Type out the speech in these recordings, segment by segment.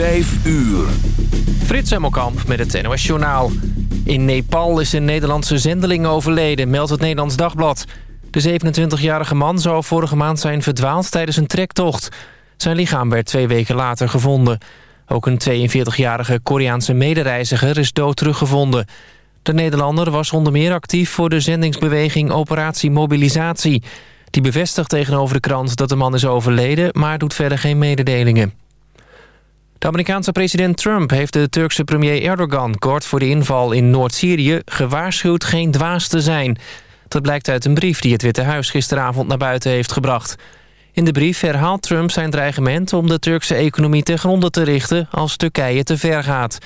5 uur. Frits Hemmelkamp met het NOS Journaal. In Nepal is een Nederlandse zendeling overleden, meldt het Nederlands Dagblad. De 27-jarige man zou vorige maand zijn verdwaald tijdens een trektocht. Zijn lichaam werd twee weken later gevonden. Ook een 42-jarige Koreaanse medereiziger is dood teruggevonden. De Nederlander was onder meer actief voor de zendingsbeweging Operatie Mobilisatie. Die bevestigt tegenover de krant dat de man is overleden... maar doet verder geen mededelingen. De Amerikaanse president Trump heeft de Turkse premier Erdogan... kort voor de inval in Noord-Syrië gewaarschuwd geen dwaas te zijn. Dat blijkt uit een brief die het Witte Huis gisteravond naar buiten heeft gebracht. In de brief herhaalt Trump zijn dreigement om de Turkse economie ten gronde te richten... als Turkije te ver gaat.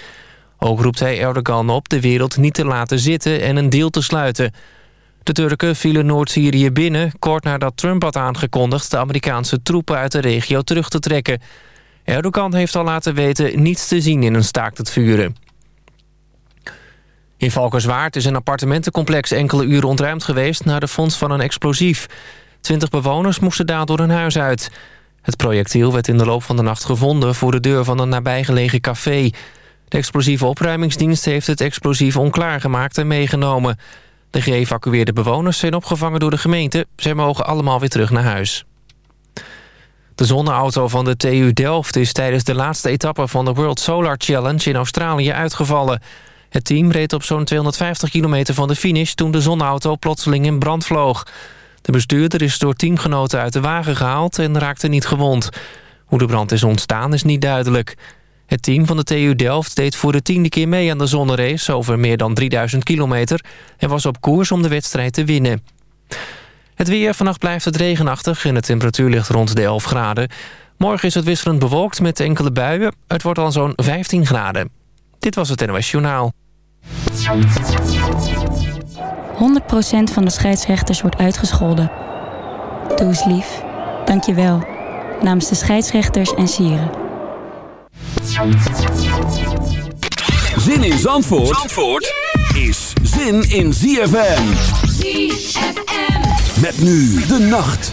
Ook roept hij Erdogan op de wereld niet te laten zitten en een deal te sluiten... De Turken vielen Noord-Syrië binnen... kort nadat Trump had aangekondigd de Amerikaanse troepen uit de regio terug te trekken. Erdogan heeft al laten weten niets te zien in een staakt het vuren. In Valkenswaard is een appartementencomplex enkele uren ontruimd geweest... na de fonds van een explosief. Twintig bewoners moesten daardoor hun huis uit. Het projectiel werd in de loop van de nacht gevonden... voor de deur van een nabijgelegen café. De explosieve opruimingsdienst heeft het explosief onklaargemaakt en meegenomen. De geëvacueerde bewoners zijn opgevangen door de gemeente. Zij mogen allemaal weer terug naar huis. De zonneauto van de TU Delft is tijdens de laatste etappe van de World Solar Challenge in Australië uitgevallen. Het team reed op zo'n 250 kilometer van de finish toen de zonneauto plotseling in brand vloog. De bestuurder is door teamgenoten uit de wagen gehaald en raakte niet gewond. Hoe de brand is ontstaan is niet duidelijk. Het team van de TU Delft deed voor de tiende keer mee aan de zonnerace over meer dan 3000 kilometer en was op koers om de wedstrijd te winnen. Het weer, vannacht blijft het regenachtig en de temperatuur ligt rond de 11 graden. Morgen is het wisselend bewolkt met enkele buien. Het wordt al zo'n 15 graden. Dit was het NOS Journaal. 100% van de scheidsrechters wordt uitgescholden. Doe eens lief. Dank je wel. Namens de scheidsrechters en sieren. Zin in Zandvoort, Zandvoort is zin in ZFM. ZFM. Met nu de nacht.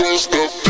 Stop, don't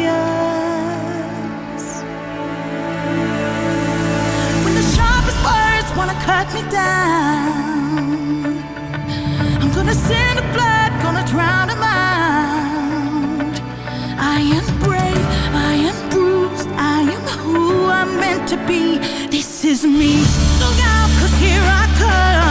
wanna cut me down. I'm gonna send the blood, gonna drown him mind. I am brave, I am bruised, I am who I'm meant to be. This is me. Look out, cause here I come.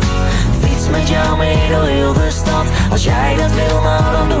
Met jou mee door heel de stad, als jij dat wil, nou dan doe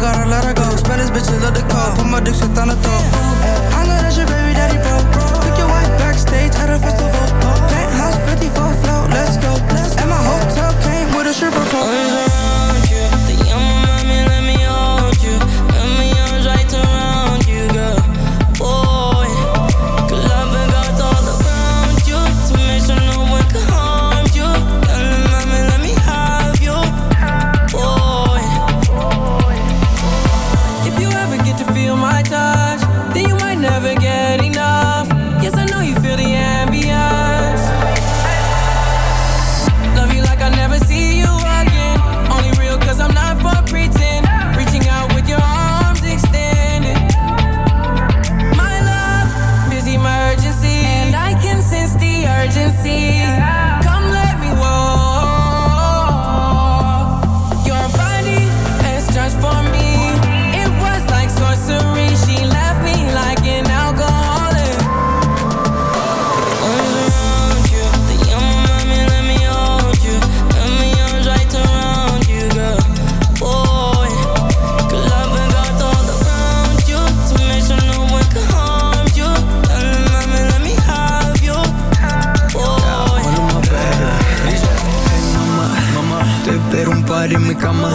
gotta let her go. Spend this bitch love the cold. Put my dick shit on the top. I know that's your baby daddy, bro. Took your wife backstage at a festival. Penthouse 54 float, let's go. And my hotel came with a stripper pole. y mi cama.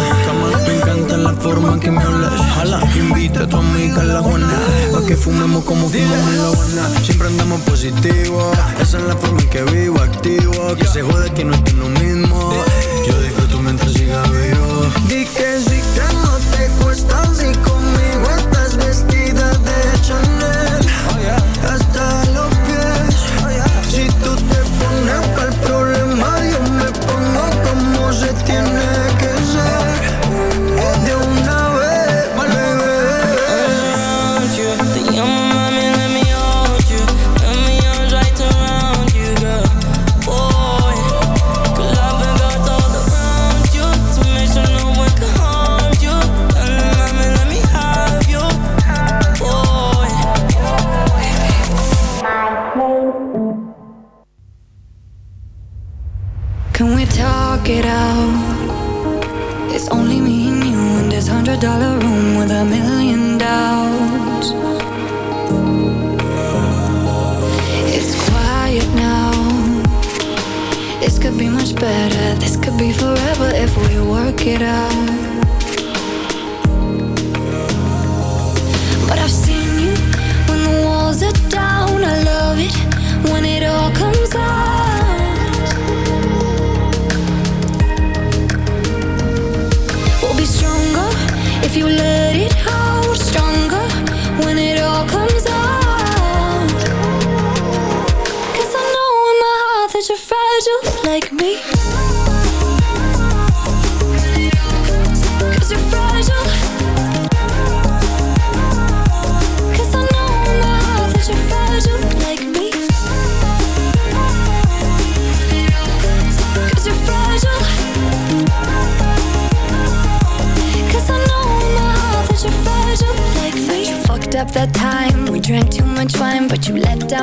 Me encanta la forma en que me hablas. Jala, invita a tu amiga a la buena. Pa' que fumemos como fumamos en la buena. Siempre andamos positivo. Esa es la forma en que vivo, activo. Que se jode que no es lo mismo. Yo disfruto mientras siga vivo. Di que.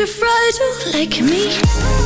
are fragile like me.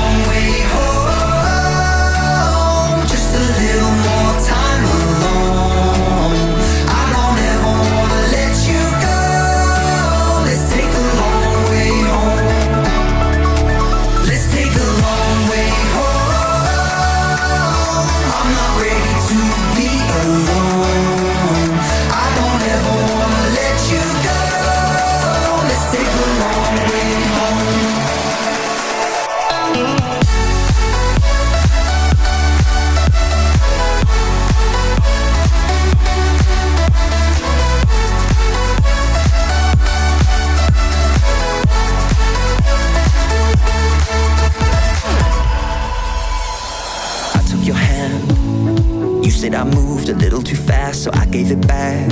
gave it back.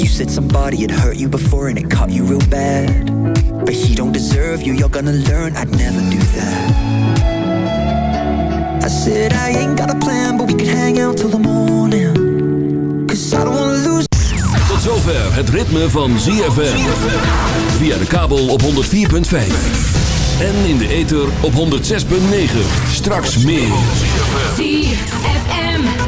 You said somebody had hurt you before and it caught you real bad. But he don't deserve you, you're gonna learn I'd never do that. I said I ain't got a plan, but we could hang out till the morning. Cause I don't wanna lose. Tot zover het ritme van ZFM. Via de kabel op 104.5. En in de ether op 106.9. Straks meer. ZFM.